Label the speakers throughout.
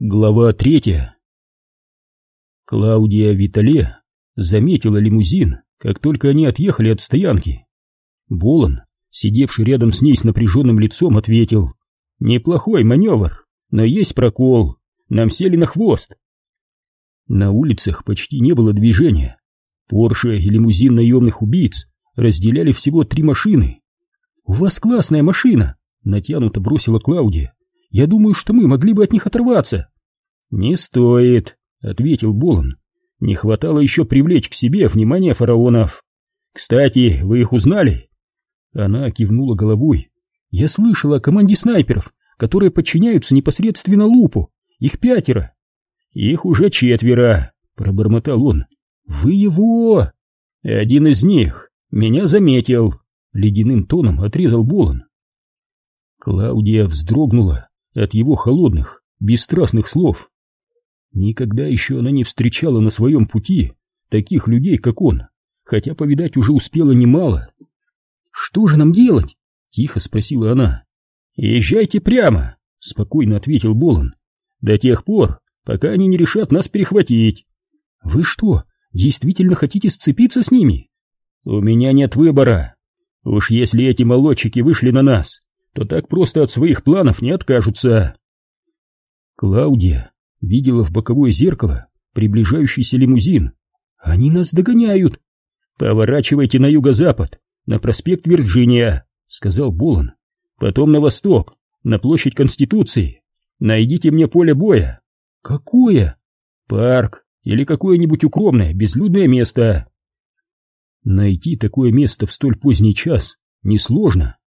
Speaker 1: Глава третья. Клаудия Витале заметила лимузин, как только они отъехали от стоянки. Болон, сидевший рядом с ней с напряженным лицом, ответил. «Неплохой маневр, но есть прокол. Нам сели на хвост». На улицах почти не было движения. Порше и лимузин наемных убийц разделяли всего три машины. «У вас классная машина!» — натянуто бросила Клаудия. Я думаю, что мы могли бы от них оторваться. Не стоит, ответил Болон. Не хватало еще привлечь к себе внимание фараонов. Кстати, вы их узнали? Она кивнула головой. Я слышала о команде снайперов, которые подчиняются непосредственно Лупу. Их пятеро. Их уже четверо, пробормотал он. Вы его! Один из них меня заметил. Ледяным тоном отрезал Болон. Клаудия вздрогнула от его холодных, бесстрастных слов. Никогда еще она не встречала на своем пути таких людей, как он, хотя повидать уже успела немало. «Что же нам делать?» — тихо спросила она. «Езжайте прямо», — спокойно ответил Болон. «До тех пор, пока они не решат нас перехватить». «Вы что, действительно хотите сцепиться с ними?» «У меня нет выбора. Уж если эти молодчики вышли на нас, то так просто от своих планов не откажутся. Клаудия видела в боковое зеркало приближающийся лимузин. Они нас догоняют. Поворачивайте на юго-запад, на проспект Вирджиния, сказал Болон. Потом на восток, на площадь Конституции. Найдите мне поле боя. Какое? Парк или какое-нибудь укромное, безлюдное место. Найти такое место в столь поздний час несложно.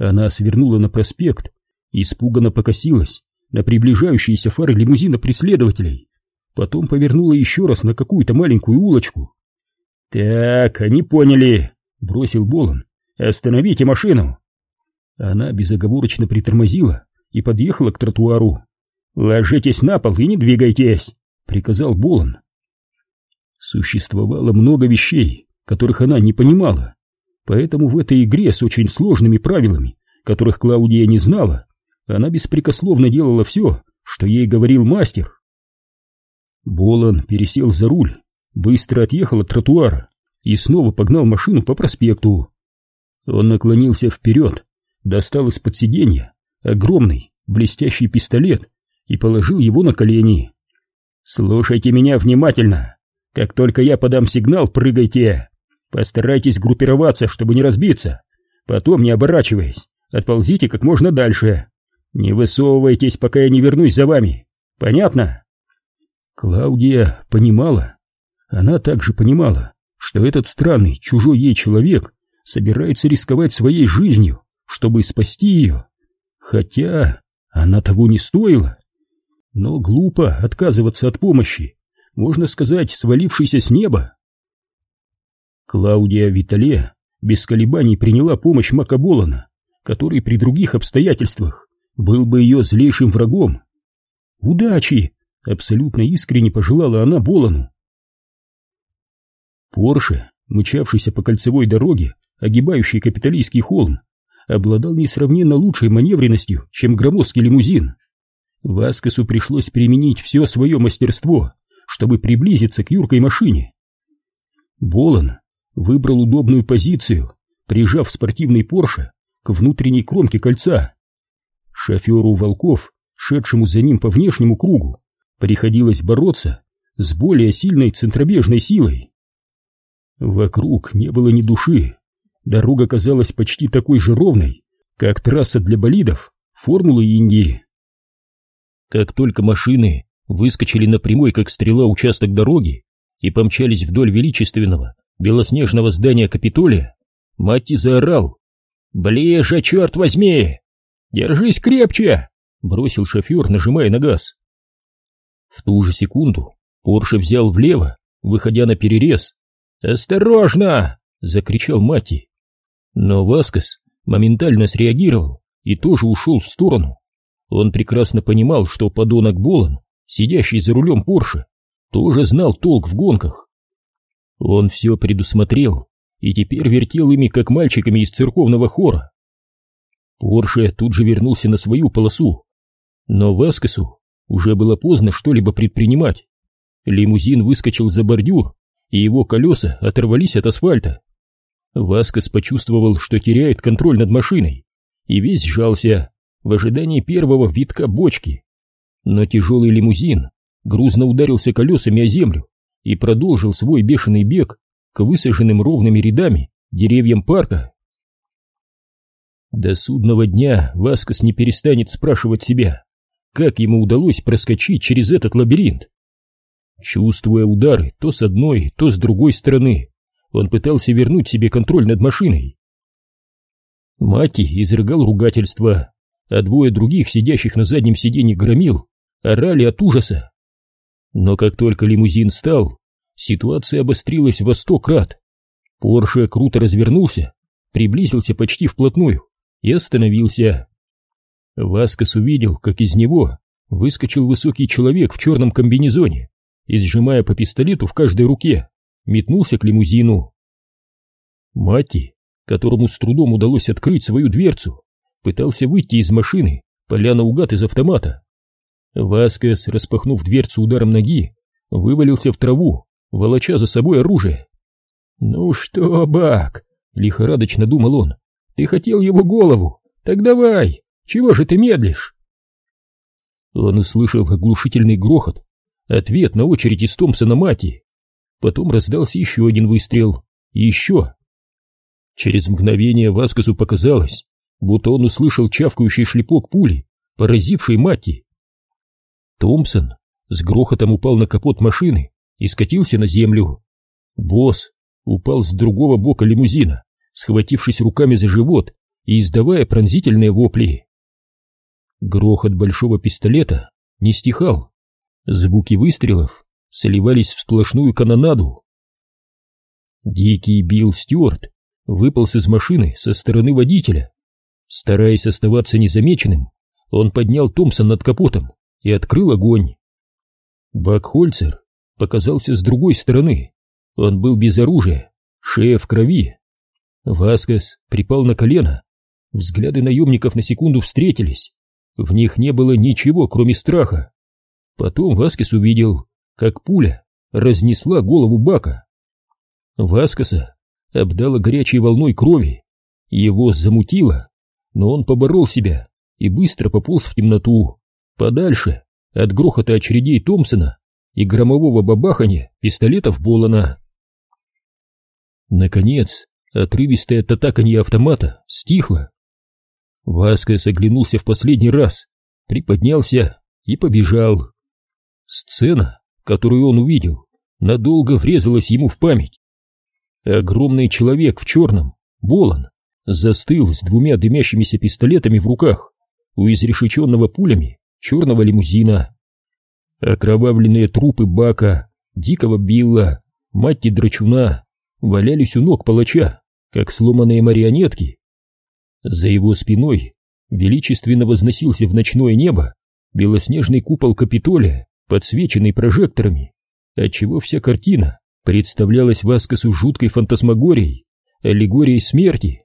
Speaker 1: Она свернула на проспект и испуганно покосилась на приближающиеся фары лимузина преследователей. Потом повернула еще раз на какую-то маленькую улочку. «Так, они поняли», — бросил Болон. «Остановите машину!» Она безоговорочно притормозила и подъехала к тротуару. «Ложитесь на пол и не двигайтесь», — приказал Болон. Существовало много вещей, которых она не понимала. Поэтому в этой игре с очень сложными правилами, которых Клаудия не знала, она беспрекословно делала все, что ей говорил мастер. Болон пересел за руль, быстро отъехал от тротуара и снова погнал машину по проспекту. Он наклонился вперед, достал из-под сиденья огромный блестящий пистолет и положил его на колени. «Слушайте меня внимательно. Как только я подам сигнал, прыгайте. Постарайтесь группироваться, чтобы не разбиться. Потом, не оборачиваясь, отползите как можно дальше. Не высовывайтесь, пока я не вернусь за вами. Понятно? Клаудия понимала. Она также понимала, что этот странный, чужой ей человек собирается рисковать своей жизнью, чтобы спасти ее. Хотя она того не стоила. Но глупо отказываться от помощи, можно сказать, свалившейся с неба. Клаудия Витале без колебаний приняла помощь Макаболана, который при других обстоятельствах был бы ее злейшим врагом. «Удачи!» — абсолютно искренне пожелала она Болану. Порше, мчавшийся по кольцевой дороге, огибающей капиталистский холм, обладал несравненно лучшей маневренностью, чем громоздкий лимузин. Васкесу пришлось применить все свое мастерство, чтобы приблизиться к юркой машине. Болан выбрал удобную позицию, прижав спортивный Порше к внутренней кромке кольца. Шоферу Волков, шедшему за ним по внешнему кругу, приходилось бороться с более сильной центробежной силой. Вокруг не было ни души, дорога казалась почти такой же ровной, как трасса для болидов Формулы Индии. Как только машины выскочили на прямой, как стрела, участок дороги и помчались вдоль величественного, белоснежного здания Капитолия, Матти заорал. «Ближе, черт возьми! Держись крепче!» — бросил шофер, нажимая на газ. В ту же секунду Порше взял влево, выходя на перерез. «Осторожно!» — закричал Матти. Но Васкес моментально среагировал и тоже ушел в сторону. Он прекрасно понимал, что подонок Болон, сидящий за рулем Порше, тоже знал толк в гонках. Он все предусмотрел и теперь вертел ими, как мальчиками из церковного хора. Порше тут же вернулся на свою полосу, но Васкесу уже было поздно что-либо предпринимать. Лимузин выскочил за бордюр, и его колеса оторвались от асфальта. Васкас почувствовал, что теряет контроль над машиной, и весь сжался в ожидании первого витка бочки. Но тяжелый лимузин грузно ударился колесами о землю и продолжил свой бешеный бег к высаженным ровными рядами деревьям парка. До судного дня Васкас не перестанет спрашивать себя, как ему удалось проскочить через этот лабиринт. Чувствуя удары то с одной, то с другой стороны, он пытался вернуть себе контроль над машиной. Мати изрыгал ругательство, а двое других, сидящих на заднем сиденье громил, орали от ужаса. Но как только лимузин стал, ситуация обострилась во сто крат. Порше круто развернулся, приблизился почти вплотную и остановился. Васкас увидел, как из него выскочил высокий человек в черном комбинезоне и, сжимая по пистолету в каждой руке, метнулся к лимузину. Мати, которому с трудом удалось открыть свою дверцу, пытался выйти из машины, поля наугад из автомата. Васкес, распахнув дверцу ударом ноги, вывалился в траву, волоча за собой оружие. «Ну что, Бак?» — лихорадочно думал он. «Ты хотел его голову? Так давай! Чего же ты медлишь?» Он услышал оглушительный грохот, ответ на очередь из Томпсона Мати. Потом раздался еще один выстрел. И еще. Через мгновение Васкасу показалось, будто он услышал чавкающий шлепок пули, поразивший Мати. Томпсон с грохотом упал на капот машины и скатился на землю. Босс упал с другого бока лимузина, схватившись руками за живот и издавая пронзительные вопли. Грохот большого пистолета не стихал. Звуки выстрелов сливались в сплошную канонаду. Дикий Билл Стюарт выполз из машины со стороны водителя. Стараясь оставаться незамеченным, он поднял Томпсон над капотом и открыл огонь. Бакхольцер показался с другой стороны. Он был без оружия, шея в крови. Васкес припал на колено. Взгляды наемников на секунду встретились. В них не было ничего, кроме страха. Потом Васкес увидел, как пуля разнесла голову Бака. Васкеса обдала горячей волной крови. Его замутило, но он поборол себя и быстро пополз в темноту, подальше от грохота очередей Томпсона и громового бабахания пистолетов Болана. Наконец, отрывистое татаканье автомата стихло. Васкес оглянулся в последний раз, приподнялся и побежал. Сцена, которую он увидел, надолго врезалась ему в память. Огромный человек в черном, Болон, застыл с двумя дымящимися пистолетами в руках у изрешеченного пулями черного лимузина. Окровавленные трупы Бака, Дикого Билла, Матти Драчуна валялись у ног палача, как сломанные марионетки. За его спиной величественно возносился в ночное небо белоснежный купол Капитолия, подсвеченный прожекторами, отчего вся картина представлялась Васкасу жуткой фантасмагорией, аллегорией смерти.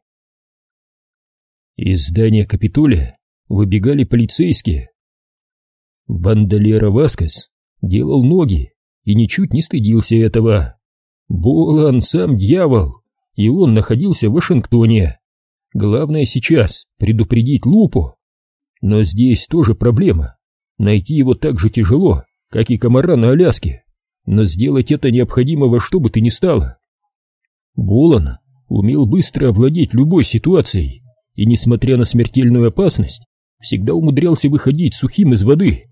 Speaker 1: Из здания Капитолия выбегали полицейские. Бандолера Васкас делал ноги и ничуть не стыдился этого. Болан сам дьявол, и он находился в Вашингтоне. Главное сейчас предупредить Лупу. Но здесь тоже проблема. Найти его так же тяжело, как и комара на Аляске. Но сделать это необходимо во что бы ты ни стало. Болан умел быстро овладеть любой ситуацией и, несмотря на смертельную опасность, всегда умудрялся выходить сухим из воды.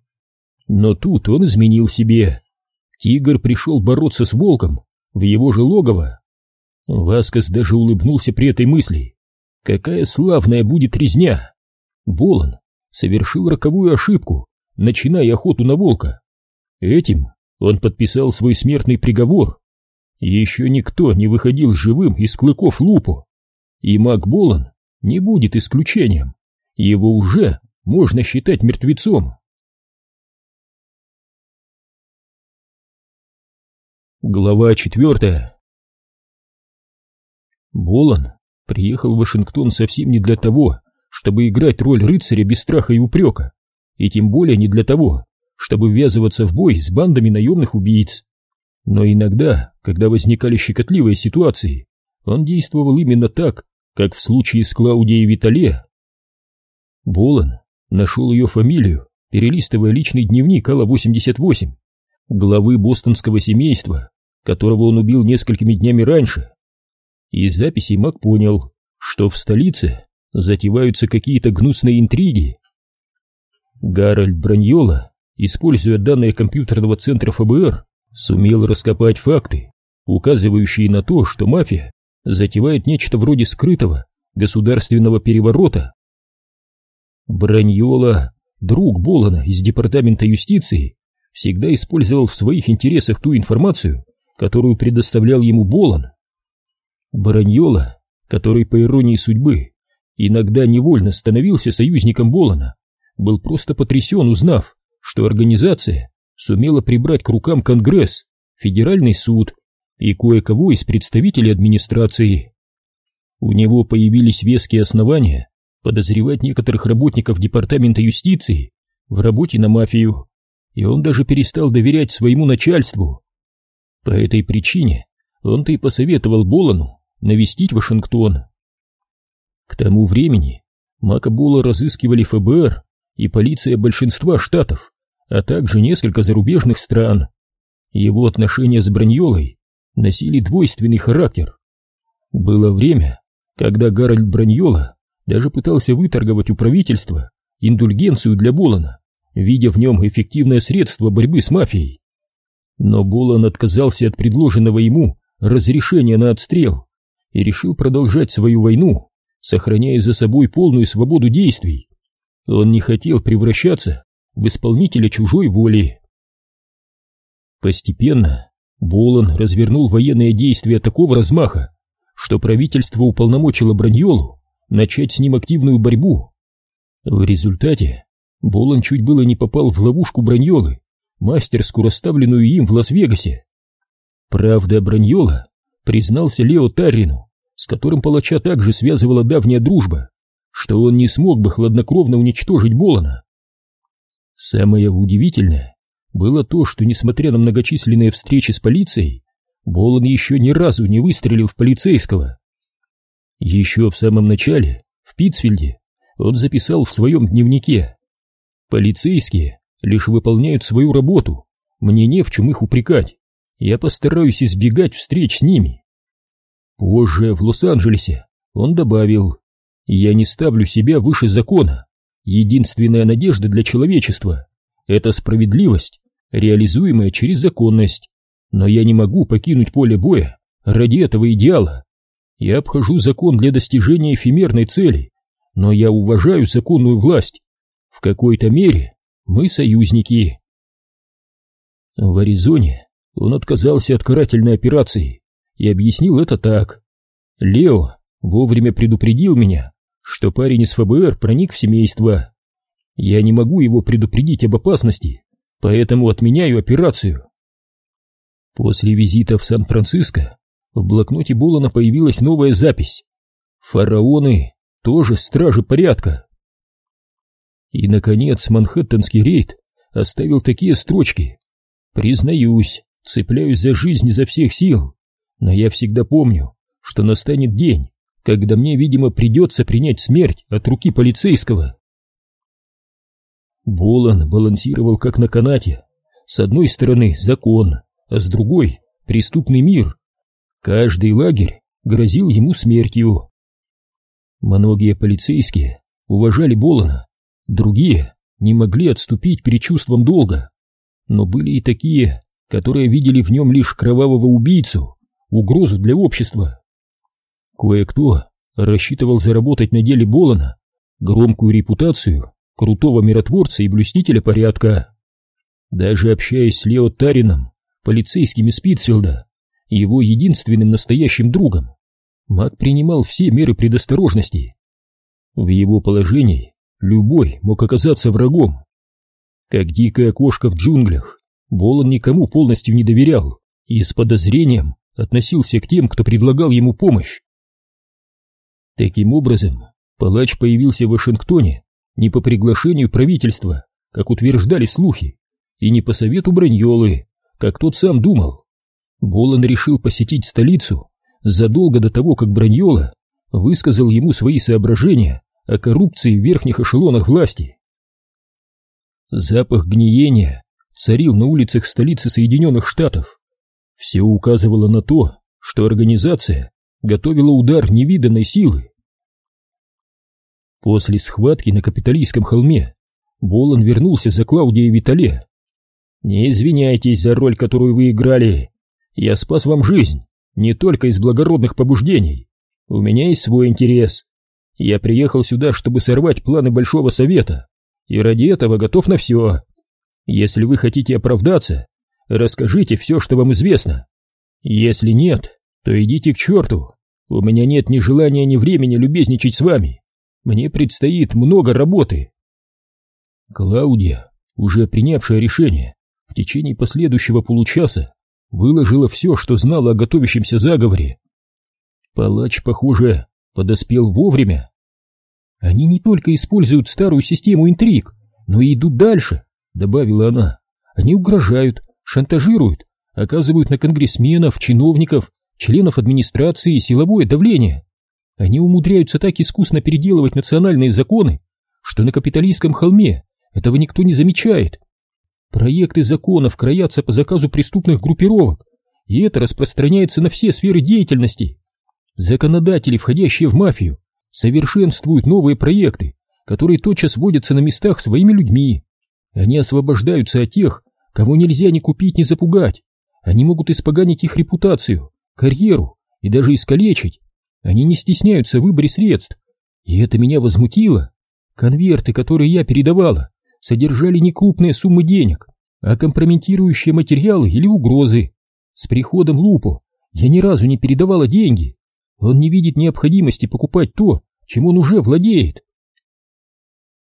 Speaker 1: Но тут он изменил себе. Тигр пришел бороться с волком в его же логово. Васкас даже улыбнулся при этой мысли. Какая славная будет резня! Болон совершил роковую ошибку, начиная охоту на волка. Этим он подписал свой смертный приговор. Еще никто не выходил живым из клыков лупу. И маг Болон не будет исключением. Его уже можно считать мертвецом. Глава четвертая Болон приехал в Вашингтон совсем не для того, чтобы играть роль рыцаря без страха и упрека, и тем более не для того, чтобы ввязываться в бой с бандами наемных убийц. Но иногда, когда возникали щекотливые ситуации, он действовал именно так, как в случае с Клаудией Витале. Болон нашел ее фамилию, перелистывая личный дневник Алла-88, главы бостонского семейства, которого он убил несколькими днями раньше. Из записей Мак понял, что в столице затеваются какие-то гнусные интриги. Гарольд Браньола, используя данные компьютерного центра ФБР, сумел раскопать факты, указывающие на то, что мафия затевает нечто вроде скрытого государственного переворота. Браньола, друг Болона из департамента юстиции, всегда использовал в своих интересах ту информацию, которую предоставлял ему Болон. Браньола, который, по иронии судьбы, иногда невольно становился союзником Болона, был просто потрясен, узнав, что организация сумела прибрать к рукам Конгресс, Федеральный суд и кое-кого из представителей администрации. У него появились веские основания подозревать некоторых работников Департамента юстиции в работе на мафию, и он даже перестал доверять своему начальству. По этой причине он-то и посоветовал Болану навестить Вашингтон. К тому времени Макабола разыскивали ФБР и полиция большинства штатов, а также несколько зарубежных стран. Его отношения с Браньолой носили двойственный характер. Было время, когда Гарольд Браньола даже пытался выторговать у правительства индульгенцию для Болана, видя в нем эффективное средство борьбы с мафией. Но Болан отказался от предложенного ему разрешения на отстрел и решил продолжать свою войну, сохраняя за собой полную свободу действий. Он не хотел превращаться в исполнителя чужой воли. Постепенно Болон развернул военные действия такого размаха, что правительство уполномочило Браньолу начать с ним активную борьбу. В результате Болон чуть было не попал в ловушку Браньолы, мастерскую расставленную им в Лас-Вегасе. Правда, Браньола признался Лео Таррину, с которым палача также связывала давняя дружба, что он не смог бы хладнокровно уничтожить Болона. Самое удивительное было то, что, несмотря на многочисленные встречи с полицией, Болон еще ни разу не выстрелил в полицейского. Еще в самом начале, в Питцфильде, он записал в своем дневнике «Полицейские лишь выполняют свою работу, мне не в чем их упрекать, я постараюсь избегать встреч с ними». Позже, в Лос-Анджелесе, он добавил «Я не ставлю себя выше закона, Единственная надежда для человечества — это справедливость, реализуемая через законность. Но я не могу покинуть поле боя ради этого идеала. Я обхожу закон для достижения эфемерной цели, но я уважаю законную власть. В какой-то мере мы союзники. В Аризоне он отказался от карательной операции и объяснил это так. Лео вовремя предупредил меня, что парень из ФБР проник в семейство. Я не могу его предупредить об опасности, поэтому отменяю операцию. После визита в Сан-Франциско в блокноте Болана появилась новая запись. Фараоны тоже стражи порядка. И, наконец, манхэттенский рейд оставил такие строчки. Признаюсь, цепляюсь за жизнь изо всех сил, но я всегда помню, что настанет день, когда мне, видимо, придется принять смерть от руки полицейского. Болон балансировал как на канате. С одной стороны закон, а с другой преступный мир. Каждый лагерь грозил ему смертью. Многие полицейские уважали Болона, другие не могли отступить перед чувством долга. Но были и такие, которые видели в нем лишь кровавого убийцу, угрозу для общества. Кое-кто рассчитывал заработать на деле Болона громкую репутацию крутого миротворца и блюстителя порядка. Даже общаясь с Лео Тарином, полицейским из Питтсфилда, его единственным настоящим другом, Мак принимал все меры предосторожности. В его положении любой мог оказаться врагом. Как дикая кошка в джунглях, Болон никому полностью не доверял и с подозрением относился к тем, кто предлагал ему помощь. Таким образом, палач появился в Вашингтоне не по приглашению правительства, как утверждали слухи, и не по совету Браньолы, как тот сам думал. Болон решил посетить столицу задолго до того, как Браньола высказал ему свои соображения о коррупции в верхних эшелонах власти. Запах гниения царил на улицах столицы Соединенных Штатов. Все указывало на то, что организация готовила удар невиданной силы. После схватки на капиталистском холме Болон вернулся за Клаудией Витале. «Не извиняйтесь за роль, которую вы играли. Я спас вам жизнь, не только из благородных побуждений. У меня есть свой интерес. Я приехал сюда, чтобы сорвать планы Большого Совета, и ради этого готов на все. Если вы хотите оправдаться, расскажите все, что вам известно. Если нет, то идите к черту. У меня нет ни желания, ни времени любезничать с вами. Мне предстоит много работы. Клаудия, уже принявшая решение, в течение последующего получаса выложила все, что знала о готовящемся заговоре. Палач, похоже, подоспел вовремя. Они не только используют старую систему интриг, но и идут дальше, добавила она. Они угрожают, шантажируют, оказывают на конгрессменов, чиновников, членов администрации силовое давление. Они умудряются так искусно переделывать национальные законы, что на капиталистском холме этого никто не замечает. Проекты законов краятся по заказу преступных группировок, и это распространяется на все сферы деятельности. Законодатели, входящие в мафию, совершенствуют новые проекты, которые тотчас вводятся на местах своими людьми. Они освобождаются от тех, кого нельзя ни купить, ни запугать. Они могут испоганить их репутацию, карьеру и даже искалечить. Они не стесняются в выборе средств. И это меня возмутило. Конверты, которые я передавала, содержали не крупные суммы денег, а компрометирующие материалы или угрозы. С приходом Лупо я ни разу не передавала деньги. Он не видит необходимости покупать то, чем он уже владеет.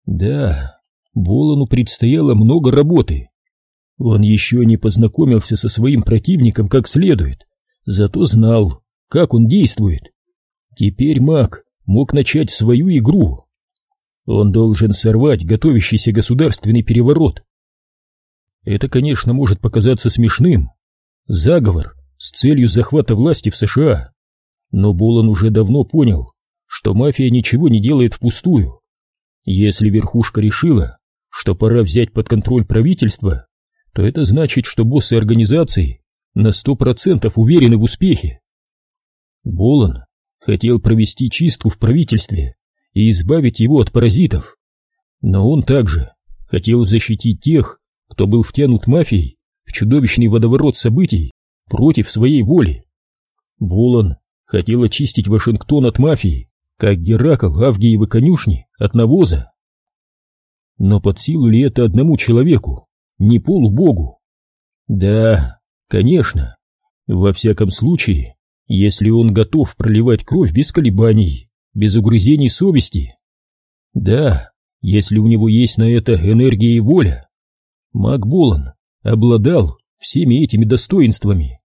Speaker 1: Да, Болону предстояло много работы. Он еще не познакомился со своим противником как следует, зато знал, как он действует. Теперь маг мог начать свою игру. Он должен сорвать готовящийся государственный переворот. Это, конечно, может показаться смешным. Заговор с целью захвата власти в США. Но Болон уже давно понял, что мафия ничего не делает впустую. Если верхушка решила, что пора взять под контроль правительство, то это значит, что боссы организации на сто процентов уверены в успехе. Болон хотел провести чистку в правительстве и избавить его от паразитов. Но он также хотел защитить тех, кто был втянут мафией в чудовищный водоворот событий против своей воли. Болон хотел очистить Вашингтон от мафии, как Геракл Авгиевы конюшни от навоза. Но под силу ли это одному человеку, не полубогу? Да, конечно. Во всяком случае, если он готов проливать кровь без колебаний, без угрызений совести. Да, если у него есть на это энергия и воля. Мак Болан обладал всеми этими достоинствами.